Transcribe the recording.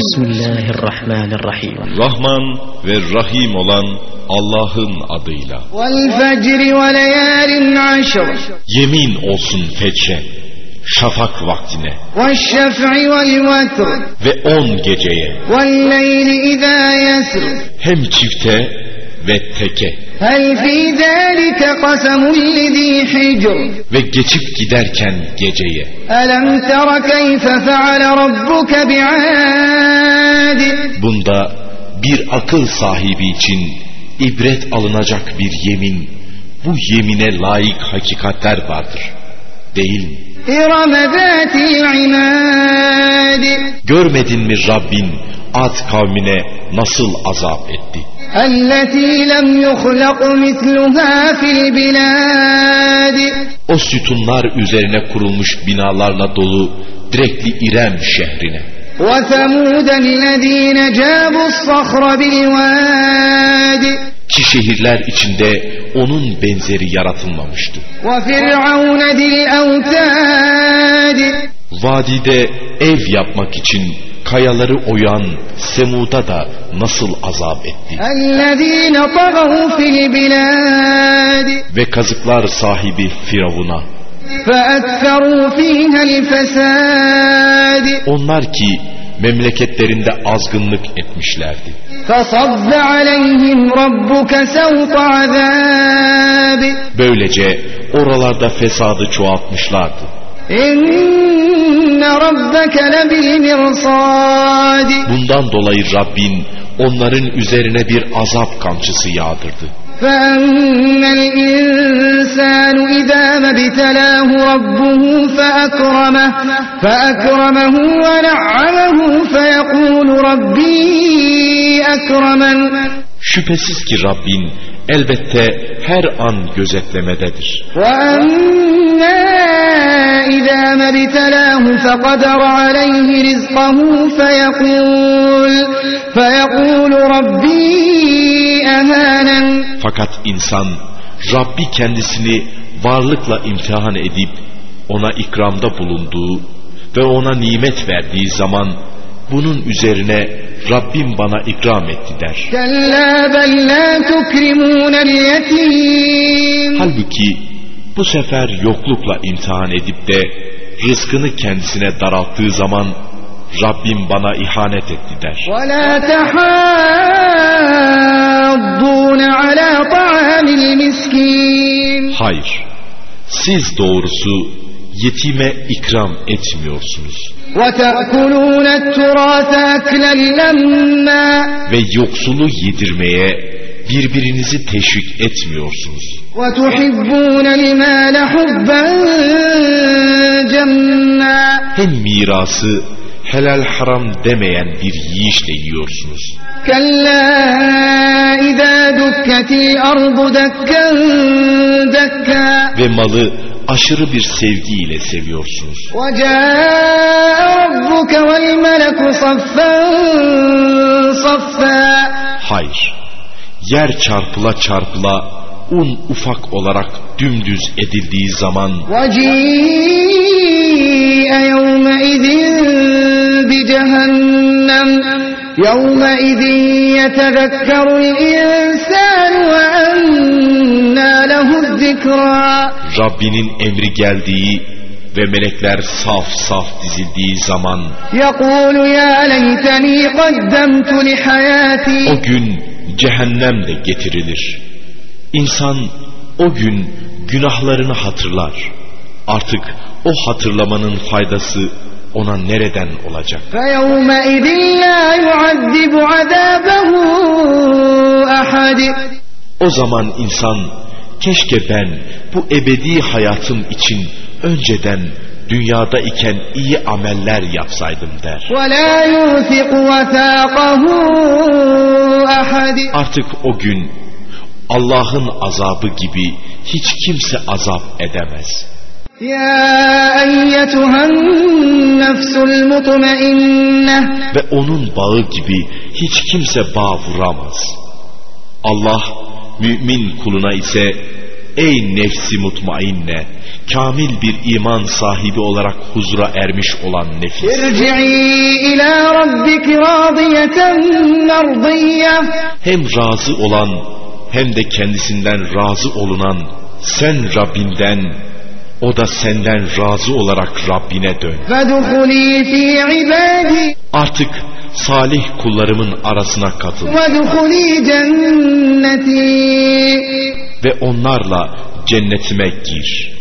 Bismillahirrahmanirrahim. Rahman ve Rahim olan Allah'ın adıyla. Yemin olsun fecre, şafak vaktine. Ve on geceye. Hem çifte ve teke. ve geçip giderken geceye. Bunda bir akıl sahibi için ibret alınacak bir yemin, bu yemine layık hakikatler vardır. Değil mi? Görmedin mi Rabbin Ad kavmine nasıl azap ettik? O sütunlar üzerine kurulmuş binalarla dolu direkli İrem şehrine. Ki şehirler içinde onun benzeri yaratılmamıştı. Vadide ev yapmak için kayaları oyan Semud'a da nasıl azap etti. Ve kazıklar sahibi Firavun'a. Onlar ki memleketlerinde azgınlık etmişlerdi. Böylece oralarda fesadı çoğaltmışlardı. إن ربك لبالمرصاد Bundan dolayı Rabbin onların üzerine bir azap kamçısı yağdırdı. فأما الإنسان إذا ما ابتلاه ربه فأكرمه فأكرمه ونعمه فيقول ربي أكرمن Şüphesiz ki Rabbin elbette her an gözetlemededir. وأما إذا ما ابتلاه فقدر عليه رزقه فيقول فيقول ربي أهانن Fakat insan Rabbi kendisini varlıkla imtihan edip ona ikramda bulunduğu ve ona nimet verdiği zaman bunun üzerine Rabbim bana ikram etti der. كلا بل لا تكرمون اليتيم Halbuki bu sefer yoklukla imtihan edip de rızkını kendisine daralttığı zaman Rabbim bana ihanet etti der. ولا تحاضون على طعام المسكين Hayır, siz doğrusu yetime ikram etmiyorsunuz وتأكلون التراث أكلا لما ve yoksulu yedirmeye birbirinizi teşvik etmiyorsunuz. Hem mirası helal haram demeyen bir yiyişle yiyorsunuz. Ve malı aşırı bir sevgiyle seviyorsunuz. Hayır yer çarpıla çarpıla un ufak olarak dümdüz edildiği zaman وجيء يومئذ بجهنم يومئذ يتذكر الإنسان وأنى له الذكرى Rabbinin emri geldiği ve melekler saf saf dizildiği zaman يقول يا ليتني قدمت لحياتي o gün cehennem de getirilir. İnsan o gün günahlarını hatırlar. Artık o hatırlamanın faydası ona nereden olacak? O zaman insan keşke ben bu ebedi hayatım için önceden dünyada iken iyi ameller yapsaydım der. Artık o gün Allah'ın azabı gibi hiç kimse azap edemez. Ve onun bağı gibi hiç kimse bağ vuramaz. Allah mümin kuluna ise Ey nefsi mutmainne, kamil bir iman sahibi olarak huzura ermiş olan nefis. Hem razı olan hem de kendisinden razı olunan sen Rabbinden, o da senden razı olarak Rabbine dön. Artık salih kullarımın arasına katıl ve onlarla cennetime gir.